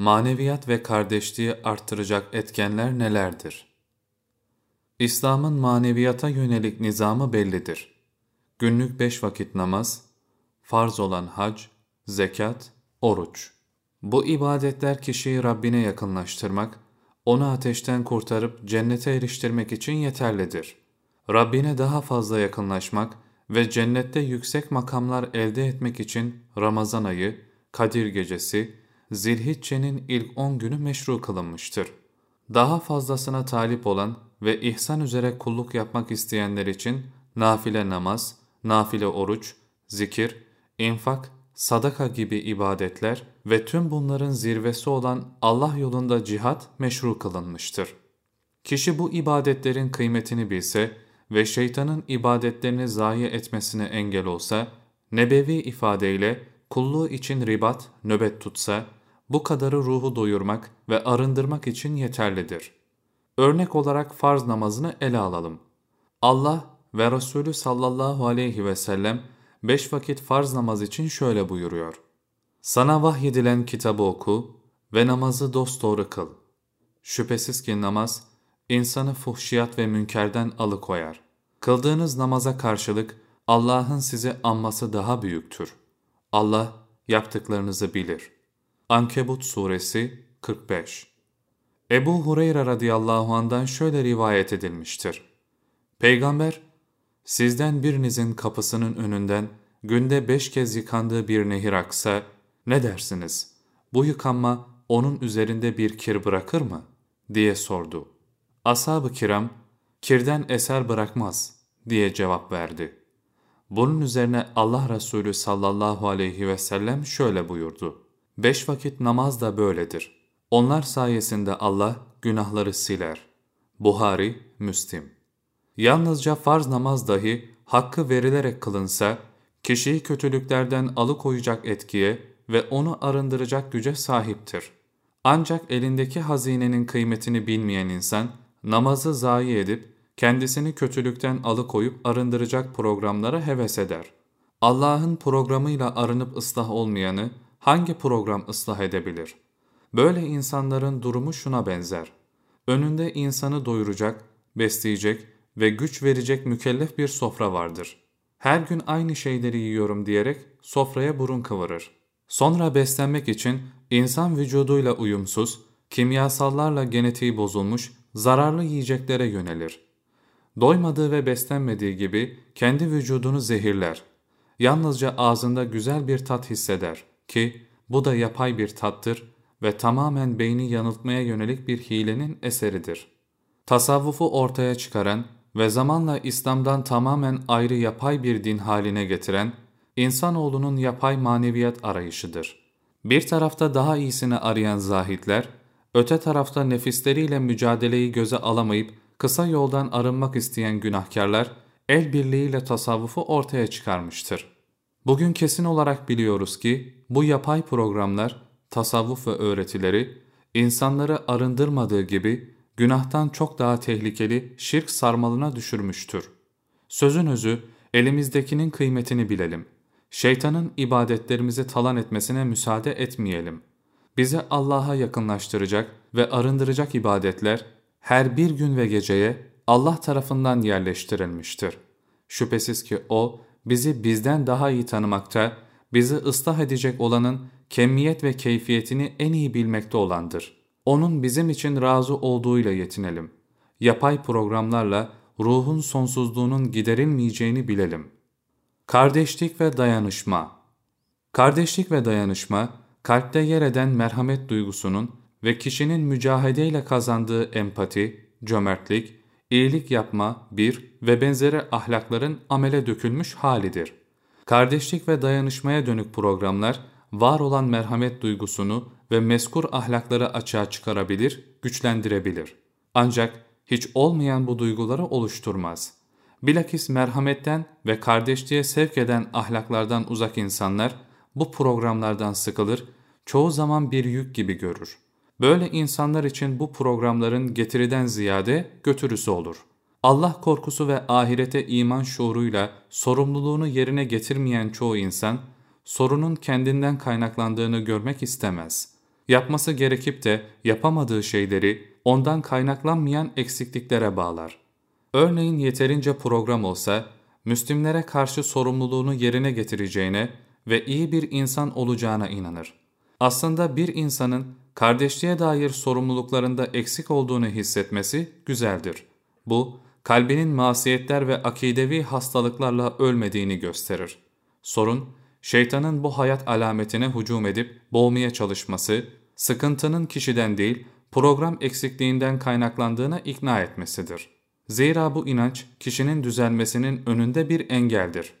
maneviyat ve kardeşliği arttıracak etkenler nelerdir? İslam'ın maneviyata yönelik nizamı bellidir. Günlük beş vakit namaz, farz olan hac, zekat, oruç. Bu ibadetler kişiyi Rabbine yakınlaştırmak, onu ateşten kurtarıp cennete eriştirmek için yeterlidir. Rabbine daha fazla yakınlaşmak ve cennette yüksek makamlar elde etmek için Ramazan ayı, Kadir gecesi, Zilhicce'nin ilk 10 günü meşru kılınmıştır. Daha fazlasına talip olan ve ihsan üzere kulluk yapmak isteyenler için nafile namaz, nafile oruç, zikir, infak, sadaka gibi ibadetler ve tüm bunların zirvesi olan Allah yolunda cihat meşru kılınmıştır. Kişi bu ibadetlerin kıymetini bilse ve şeytanın ibadetlerini zayi etmesine engel olsa, nebevi ifadeyle kulluğu için ribat, nöbet tutsa, bu kadarı ruhu doyurmak ve arındırmak için yeterlidir. Örnek olarak farz namazını ele alalım. Allah ve Resulü sallallahu aleyhi ve sellem beş vakit farz namaz için şöyle buyuruyor. Sana vahyedilen kitabı oku ve namazı dosdoğru kıl. Şüphesiz ki namaz, insanı fuhşiyat ve münkerden alıkoyar. Kıldığınız namaza karşılık Allah'ın sizi anması daha büyüktür. Allah yaptıklarınızı bilir. Ankebut Suresi 45 Ebu Hureyre radıyallahu andan şöyle rivayet edilmiştir. Peygamber, sizden birinizin kapısının önünden günde beş kez yıkandığı bir nehir aksa, ne dersiniz? Bu yıkanma onun üzerinde bir kir bırakır mı? diye sordu. Ashab-ı kiram, kirden eser bırakmaz diye cevap verdi. Bunun üzerine Allah Resulü sallallahu aleyhi ve sellem şöyle buyurdu. Beş vakit namaz da böyledir. Onlar sayesinde Allah günahları siler. Buhari, Müslim Yalnızca farz namaz dahi hakkı verilerek kılınsa, kişiyi kötülüklerden alıkoyacak etkiye ve onu arındıracak güce sahiptir. Ancak elindeki hazinenin kıymetini bilmeyen insan, namazı zayi edip, kendisini kötülükten alıkoyup arındıracak programlara heves eder. Allah'ın programıyla arınıp ıslah olmayanı hangi program ıslah edebilir? Böyle insanların durumu şuna benzer. Önünde insanı doyuracak, besleyecek ve güç verecek mükellef bir sofra vardır. Her gün aynı şeyleri yiyorum diyerek sofraya burun kıvırır. Sonra beslenmek için insan vücuduyla uyumsuz, kimyasallarla genetiği bozulmuş, zararlı yiyeceklere yönelir. Doymadığı ve beslenmediği gibi kendi vücudunu zehirler. Yalnızca ağzında güzel bir tat hisseder ki bu da yapay bir tattır ve tamamen beyni yanıltmaya yönelik bir hilenin eseridir. Tasavvufu ortaya çıkaran ve zamanla İslam'dan tamamen ayrı yapay bir din haline getiren, insanoğlunun yapay maneviyat arayışıdır. Bir tarafta daha iyisini arayan zahitler, öte tarafta nefisleriyle mücadeleyi göze alamayıp kısa yoldan arınmak isteyen günahkarlar, el birliğiyle tasavvufu ortaya çıkarmıştır. Bugün kesin olarak biliyoruz ki bu yapay programlar, tasavvuf ve öğretileri, insanları arındırmadığı gibi günahtan çok daha tehlikeli şirk sarmalına düşürmüştür. Sözün özü, elimizdekinin kıymetini bilelim. Şeytanın ibadetlerimizi talan etmesine müsaade etmeyelim. Bizi Allah'a yakınlaştıracak ve arındıracak ibadetler her bir gün ve geceye Allah tarafından yerleştirilmiştir. Şüphesiz ki O, bizi bizden daha iyi tanımakta, bizi ıslah edecek olanın kemiyet ve keyfiyetini en iyi bilmekte olandır.'' Onun bizim için razı olduğuyla yetinelim. Yapay programlarla ruhun sonsuzluğunun giderilmeyeceğini bilelim. Kardeşlik ve dayanışma Kardeşlik ve dayanışma, kalpte yer eden merhamet duygusunun ve kişinin mücahedeyle kazandığı empati, cömertlik, iyilik yapma, bir ve benzeri ahlakların amele dökülmüş halidir. Kardeşlik ve dayanışmaya dönük programlar, var olan merhamet duygusunu ve meskur ahlakları açığa çıkarabilir, güçlendirebilir. Ancak hiç olmayan bu duyguları oluşturmaz. Bilakis merhametten ve kardeşliğe sevk eden ahlaklardan uzak insanlar bu programlardan sıkılır, çoğu zaman bir yük gibi görür. Böyle insanlar için bu programların getiriden ziyade götürüsü olur. Allah korkusu ve ahirete iman şuuruyla sorumluluğunu yerine getirmeyen çoğu insan, sorunun kendinden kaynaklandığını görmek istemez. yapması gerekip de yapamadığı şeyleri ondan kaynaklanmayan eksikliklere bağlar. Örneğin yeterince program olsa, Müslümlere karşı sorumluluğunu yerine getireceğine ve iyi bir insan olacağına inanır. Aslında bir insanın kardeşliğe dair sorumluluklarında eksik olduğunu hissetmesi güzeldir. Bu, kalbinin masiyetler ve akidevi hastalıklarla ölmediğini gösterir. Sorun, şeytanın bu hayat alametine hücum edip boğmaya çalışması, sıkıntının kişiden değil, program eksikliğinden kaynaklandığına ikna etmesidir. Zira bu inanç kişinin düzelmesinin önünde bir engeldir.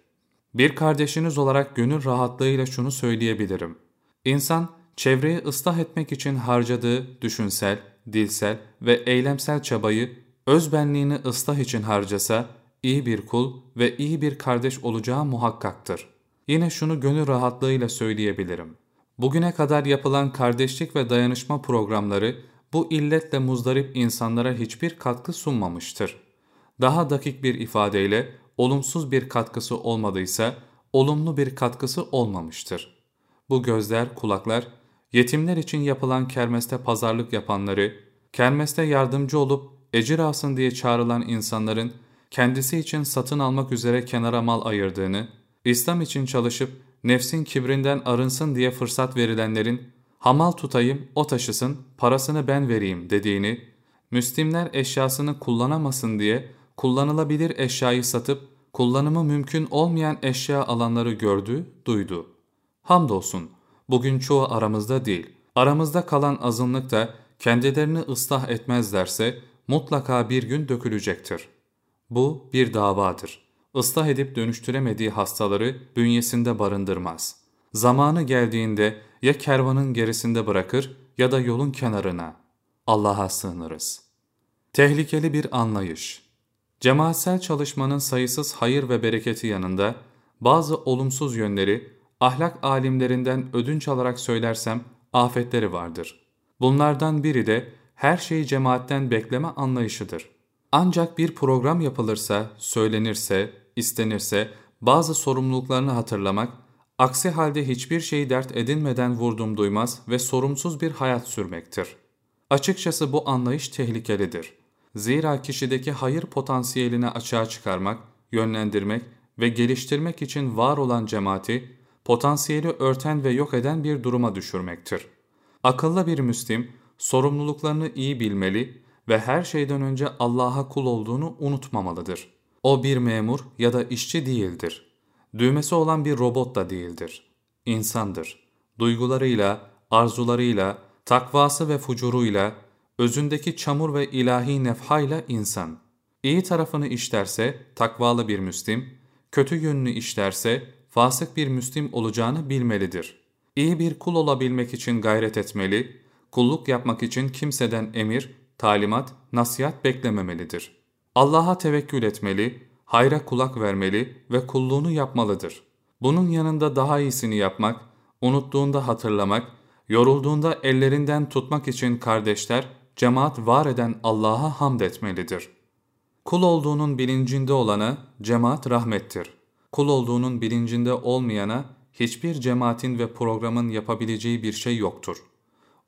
Bir kardeşiniz olarak gönül rahatlığıyla şunu söyleyebilirim. İnsan, çevreyi ıslah etmek için harcadığı düşünsel, dilsel ve eylemsel çabayı özbenliğini ıslah için harcasa, iyi bir kul ve iyi bir kardeş olacağı muhakkaktır. Yine şunu gönül rahatlığıyla söyleyebilirim. Bugüne kadar yapılan kardeşlik ve dayanışma programları bu illetle muzdarip insanlara hiçbir katkı sunmamıştır. Daha dakik bir ifadeyle olumsuz bir katkısı olmadıysa olumlu bir katkısı olmamıştır. Bu gözler, kulaklar, yetimler için yapılan kermeste pazarlık yapanları, kermeste yardımcı olup ecir alsın diye çağrılan insanların kendisi için satın almak üzere kenara mal ayırdığını, İslam için çalışıp nefsin kibrinden arınsın diye fırsat verilenlerin hamal tutayım, o taşısın, parasını ben vereyim dediğini, Müslimler eşyasını kullanamasın diye kullanılabilir eşyayı satıp kullanımı mümkün olmayan eşya alanları gördü, duydu. Hamdolsun, bugün çoğu aramızda değil. Aramızda kalan azınlık da kendilerini ıslah etmezlerse mutlaka bir gün dökülecektir. Bu bir davadır. Islah edip dönüştüremediği hastaları bünyesinde barındırmaz. Zamanı geldiğinde ya kervanın gerisinde bırakır ya da yolun kenarına. Allah'a sığınırız. Tehlikeli bir anlayış. Cemaatsel çalışmanın sayısız hayır ve bereketi yanında bazı olumsuz yönleri ahlak alimlerinden ödünç alarak söylersem afetleri vardır. Bunlardan biri de her şeyi cemaatten bekleme anlayışıdır. Ancak bir program yapılırsa, söylenirse, istenirse bazı sorumluluklarını hatırlamak, aksi halde hiçbir şeyi dert edinmeden vurdum duymaz ve sorumsuz bir hayat sürmektir. Açıkçası bu anlayış tehlikelidir. Zira kişideki hayır potansiyelini açığa çıkarmak, yönlendirmek ve geliştirmek için var olan cemaati, potansiyeli örten ve yok eden bir duruma düşürmektir. Akıllı bir Müslim, sorumluluklarını iyi bilmeli ve her şeyden önce Allah'a kul olduğunu unutmamalıdır. O bir memur ya da işçi değildir. Düğmesi olan bir robot da değildir. İnsandır. Duygularıyla, arzularıyla, takvası ve fucuruyla, özündeki çamur ve ilahi nefhayla insan. İyi tarafını işlerse takvalı bir Müslim, kötü yönünü işlerse fasık bir Müslim olacağını bilmelidir. İyi bir kul olabilmek için gayret etmeli, kulluk yapmak için kimseden emir, talimat, nasihat beklememelidir. Allah'a tevekkül etmeli, hayra kulak vermeli ve kulluğunu yapmalıdır. Bunun yanında daha iyisini yapmak, unuttuğunda hatırlamak, yorulduğunda ellerinden tutmak için kardeşler, cemaat var eden Allah'a hamd etmelidir. Kul olduğunun bilincinde olana cemaat rahmettir. Kul olduğunun bilincinde olmayana hiçbir cemaatin ve programın yapabileceği bir şey yoktur.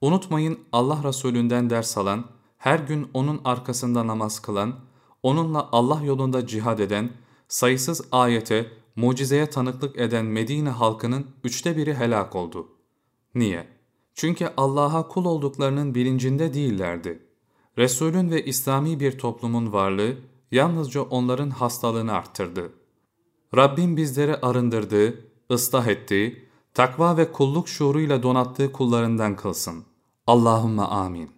Unutmayın Allah Resulünden ders alan, her gün onun arkasında namaz kılan, onunla Allah yolunda cihad eden, sayısız ayete, mucizeye tanıklık eden Medine halkının üçte biri helak oldu. Niye? Çünkü Allah'a kul olduklarının bilincinde değillerdi. Resulün ve İslami bir toplumun varlığı yalnızca onların hastalığını arttırdı. Rabbim bizleri arındırdığı, ıslah ettiği, takva ve kulluk şuuruyla donattığı kullarından kılsın. Allahümme amin.